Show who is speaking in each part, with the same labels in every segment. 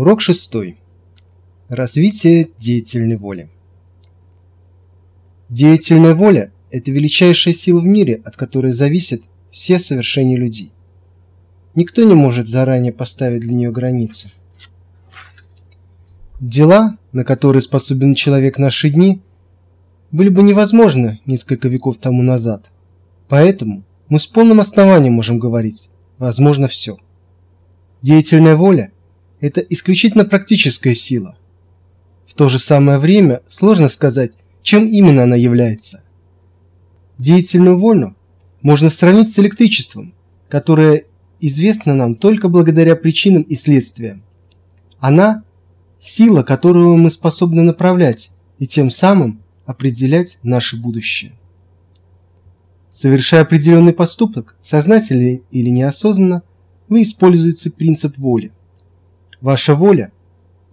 Speaker 1: Урок шестой. Развитие деятельной воли. Деятельная воля – это величайшая сила в мире, от которой зависят все совершения людей. Никто не может заранее поставить для нее границы. Дела, на которые способен человек в наши дни, были бы невозможны несколько веков тому назад. Поэтому мы с полным основанием можем говорить «возможно все». Деятельная воля – это исключительно практическая сила. В то же самое время сложно сказать, чем именно она является. Деятельную волю можно сравнить с электричеством, которое известно нам только благодаря причинам и следствиям. Она – сила, которую мы способны направлять и тем самым определять наше будущее. Совершая определенный поступок, сознательно или неосознанно, вы используете принцип воли. Ваша воля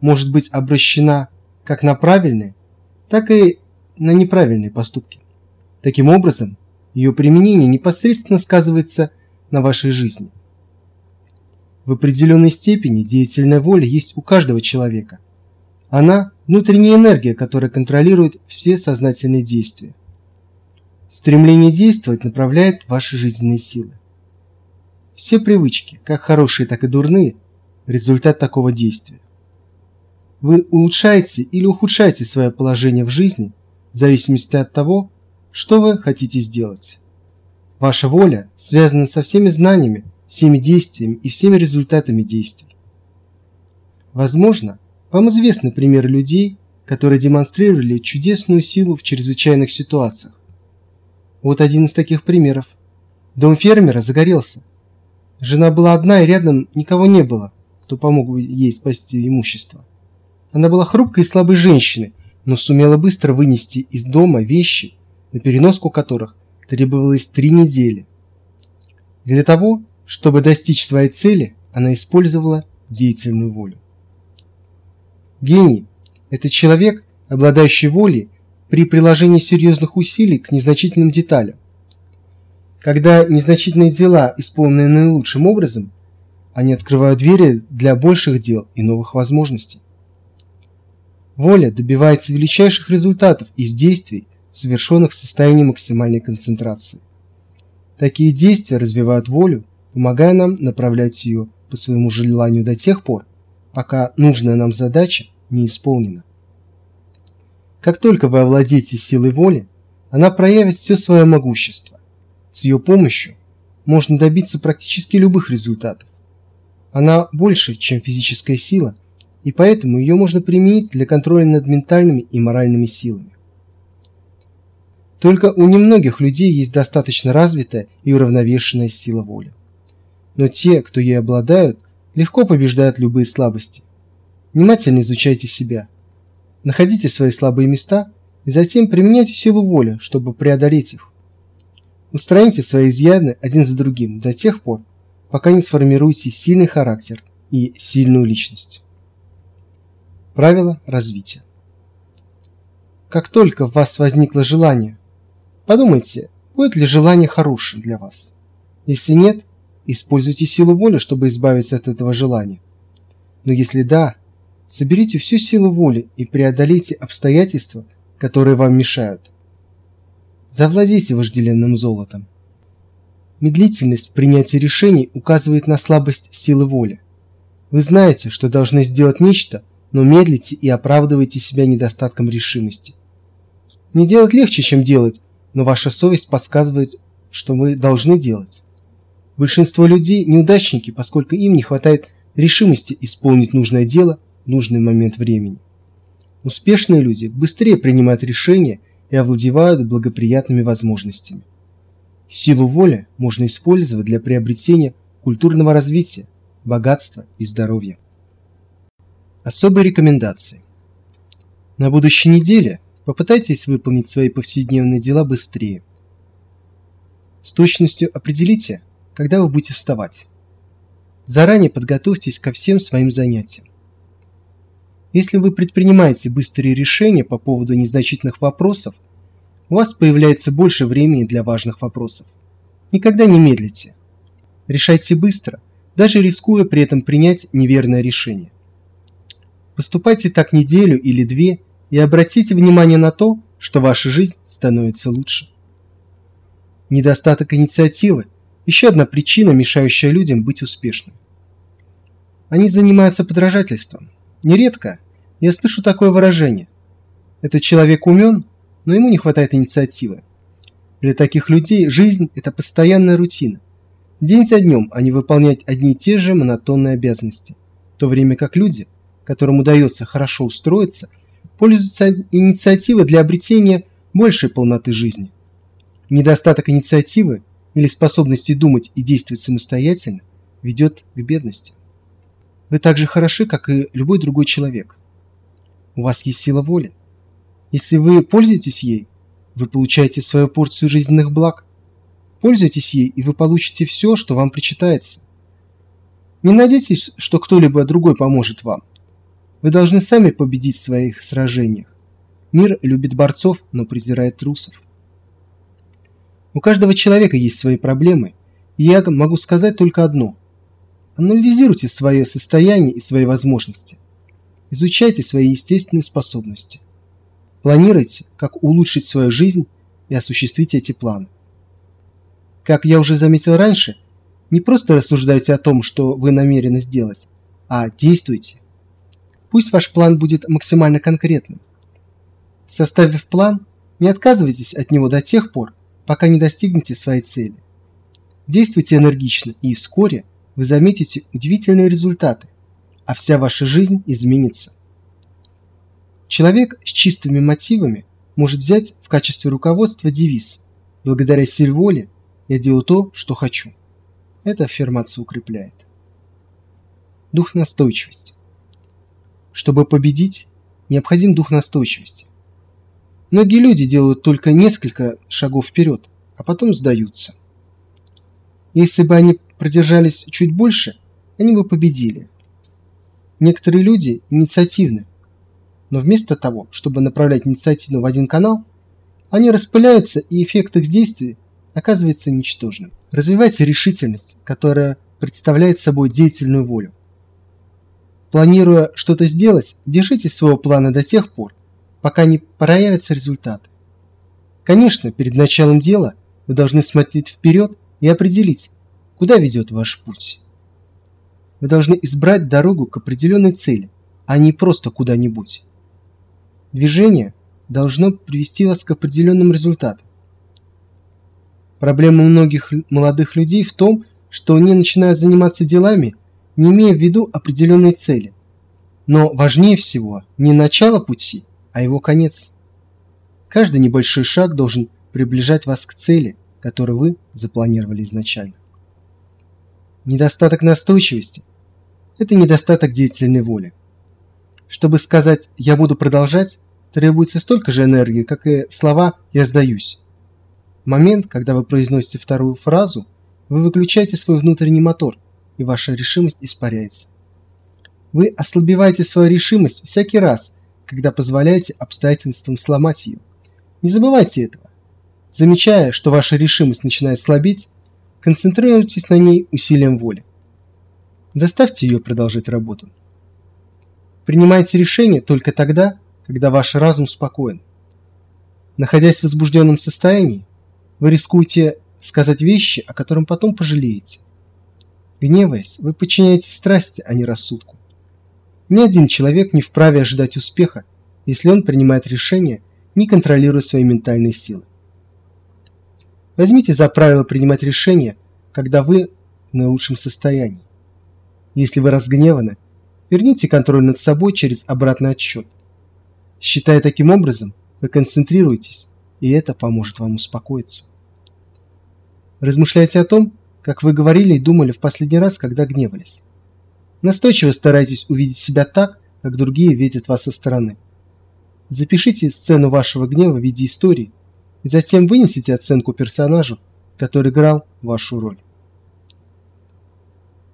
Speaker 1: может быть обращена как на правильные, так и на неправильные поступки. Таким образом, ее применение непосредственно сказывается на вашей жизни. В определенной степени деятельная воля есть у каждого человека. Она – внутренняя энергия, которая контролирует все сознательные действия. Стремление действовать направляет ваши жизненные силы. Все привычки, как хорошие, так и дурные, результат такого действия. Вы улучшаете или ухудшаете свое положение в жизни в зависимости от того, что вы хотите сделать. Ваша воля связана со всеми знаниями, всеми действиями и всеми результатами действий. Возможно, вам известны примеры людей, которые демонстрировали чудесную силу в чрезвычайных ситуациях. Вот один из таких примеров. Дом фермера загорелся. Жена была одна, и рядом никого не было, кто помог ей спасти имущество. Она была хрупкой и слабой женщиной, но сумела быстро вынести из дома вещи, на переноску которых требовалось три недели. Для того, чтобы достичь своей цели, она использовала деятельную волю. Гений – это человек, обладающий волей при приложении серьезных усилий к незначительным деталям. Когда незначительные дела исполнены наилучшим образом, они открывают двери для больших дел и новых возможностей. Воля добивается величайших результатов из действий, совершенных в состоянии максимальной концентрации. Такие действия развивают волю, помогая нам направлять ее по своему желанию до тех пор, пока нужная нам задача не исполнена. Как только вы овладеете силой воли, она проявит все свое могущество. С ее помощью можно добиться практически любых результатов. Она больше, чем физическая сила, и поэтому ее можно применить для контроля над ментальными и моральными силами. Только у немногих людей есть достаточно развитая и уравновешенная сила воли. Но те, кто ей обладают, легко побеждают любые слабости. Внимательно изучайте себя – Находите свои слабые места и затем применяйте силу воли, чтобы преодолеть их. Устраните свои изъяны один за другим до тех пор, пока не сформируете сильный характер и сильную личность. Правило развития. Как только в вас возникло желание, подумайте, будет ли желание хорошим для вас. Если нет, используйте силу воли, чтобы избавиться от этого желания. Но если да, Соберите всю силу воли и преодолейте обстоятельства, которые вам мешают. Завладейте вожделенным золотом. Медлительность в принятии решений указывает на слабость силы воли. Вы знаете, что должны сделать нечто, но медлите и оправдываете себя недостатком решимости. Не делать легче, чем делать, но ваша совесть подсказывает, что вы должны делать. Большинство людей неудачники, поскольку им не хватает решимости исполнить нужное дело нужный момент времени. Успешные люди быстрее принимают решения и овладевают благоприятными возможностями. Силу воли можно использовать для приобретения культурного развития, богатства и здоровья. Особые рекомендации. На будущей неделе попытайтесь выполнить свои повседневные дела быстрее. С точностью определите, когда вы будете вставать. Заранее подготовьтесь ко всем своим занятиям. Если вы предпринимаете быстрые решения по поводу незначительных вопросов, у вас появляется больше времени для важных вопросов. Никогда не медлите. Решайте быстро, даже рискуя при этом принять неверное решение. Поступайте так неделю или две и обратите внимание на то, что ваша жизнь становится лучше. Недостаток инициативы – еще одна причина, мешающая людям быть успешными. Они занимаются подражательством. Нередко я слышу такое выражение. Этот человек умен, но ему не хватает инициативы. Для таких людей жизнь – это постоянная рутина. День за днем они выполняют одни и те же монотонные обязанности, в то время как люди, которым удается хорошо устроиться, пользуются инициативой для обретения большей полноты жизни. Недостаток инициативы или способности думать и действовать самостоятельно ведет к бедности. Вы так же хороши, как и любой другой человек. У вас есть сила воли. Если вы пользуетесь ей, вы получаете свою порцию жизненных благ. Пользуйтесь ей, и вы получите все, что вам причитается. Не надейтесь, что кто-либо другой поможет вам. Вы должны сами победить в своих сражениях. Мир любит борцов, но презирает трусов. У каждого человека есть свои проблемы, и я могу сказать только одно. Анализируйте свое состояние и свои возможности. Изучайте свои естественные способности. Планируйте, как улучшить свою жизнь и осуществите эти планы. Как я уже заметил раньше, не просто рассуждайте о том, что вы намерены сделать, а действуйте. Пусть ваш план будет максимально конкретным. Составив план, не отказывайтесь от него до тех пор, пока не достигнете своей цели. Действуйте энергично, и вскоре вы заметите удивительные результаты, а вся ваша жизнь изменится. Человек с чистыми мотивами может взять в качестве руководства девиз «Благодаря силе воли я делаю то, что хочу». Это аффирмация укрепляет. Дух настойчивости. Чтобы победить, необходим дух настойчивости. Многие люди делают только несколько шагов вперед, а потом сдаются. Если бы они продержались чуть больше, они бы победили. Некоторые люди инициативны, но вместо того, чтобы направлять инициативу в один канал, они распыляются, и эффект их действий оказывается ничтожным. Развивайте решительность, которая представляет собой деятельную волю. Планируя что-то сделать, держитесь своего плана до тех пор, пока не проявятся результаты. Конечно, перед началом дела вы должны смотреть вперед и определить, куда ведет ваш путь. Вы должны избрать дорогу к определенной цели, а не просто куда-нибудь. Движение должно привести вас к определенным результатам. Проблема многих молодых людей в том, что они начинают заниматься делами, не имея в виду определенной цели. Но важнее всего не начало пути, а его конец. Каждый небольшой шаг должен приближать вас к цели, которую вы запланировали изначально. Недостаток настойчивости – это недостаток деятельной воли. Чтобы сказать «я буду продолжать», требуется столько же энергии, как и слова «я сдаюсь». В момент, когда вы произносите вторую фразу, вы выключаете свой внутренний мотор, и ваша решимость испаряется. Вы ослабеваете свою решимость всякий раз, когда позволяете обстоятельствам сломать ее. Не забывайте этого. Замечая, что ваша решимость начинает слабеть, Концентрируйтесь на ней усилием воли. Заставьте ее продолжать работу. Принимайте решение только тогда, когда ваш разум спокоен. Находясь в возбужденном состоянии, вы рискуете сказать вещи, о которых потом пожалеете. Гневаясь, вы подчиняетесь страсти, а не рассудку. Ни один человек не вправе ожидать успеха, если он принимает решение, не контролируя свои ментальные силы. Возьмите за правило принимать решения, когда вы в наилучшем состоянии. Если вы разгневаны, верните контроль над собой через обратный отсчет. Считая таким образом, вы концентрируетесь, и это поможет вам успокоиться. Размышляйте о том, как вы говорили и думали в последний раз, когда гневались. Настойчиво старайтесь увидеть себя так, как другие видят вас со стороны. Запишите сцену вашего гнева в виде истории и затем вынесите оценку персонажу, который играл вашу роль.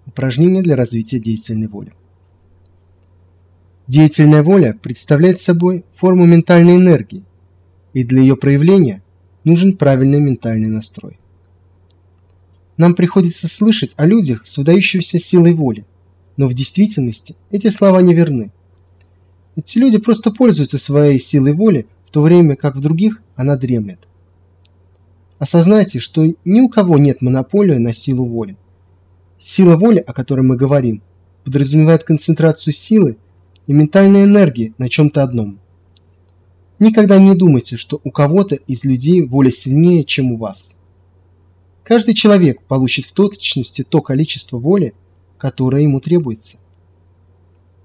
Speaker 1: Упражнение для развития деятельной воли. Деятельная воля представляет собой форму ментальной энергии, и для ее проявления нужен правильный ментальный настрой. Нам приходится слышать о людях с выдающейся силой воли, но в действительности эти слова не верны. Эти люди просто пользуются своей силой воли, в то время как в других она дремлет. Осознайте, что ни у кого нет монополии на силу воли. Сила воли, о которой мы говорим, подразумевает концентрацию силы и ментальной энергии на чем-то одном. Никогда не думайте, что у кого-то из людей воля сильнее, чем у вас. Каждый человек получит в точности то количество воли, которое ему требуется.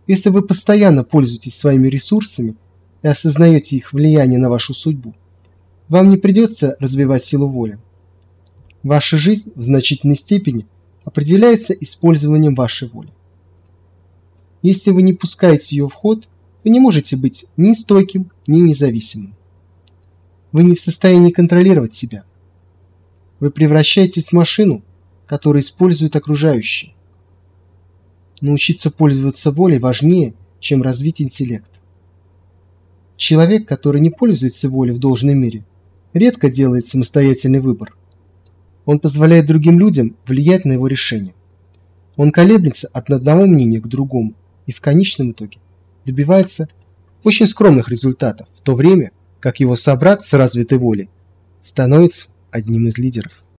Speaker 1: Если вы постоянно пользуетесь своими ресурсами и осознаете их влияние на вашу судьбу, вам не придется развивать силу воли. Ваша жизнь в значительной степени определяется использованием вашей воли. Если вы не пускаете ее в ход, вы не можете быть ни стойким, ни независимым. Вы не в состоянии контролировать себя. Вы превращаетесь в машину, которую используют окружающие. Научиться пользоваться волей важнее, чем развить интеллект. Человек, который не пользуется волей в должной мере, редко делает самостоятельный выбор. Он позволяет другим людям влиять на его решение. Он колеблется от одного мнения к другому и в конечном итоге добивается очень скромных результатов, в то время как его собрат с развитой волей становится одним из лидеров.